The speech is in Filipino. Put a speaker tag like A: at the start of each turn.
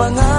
A: pangarap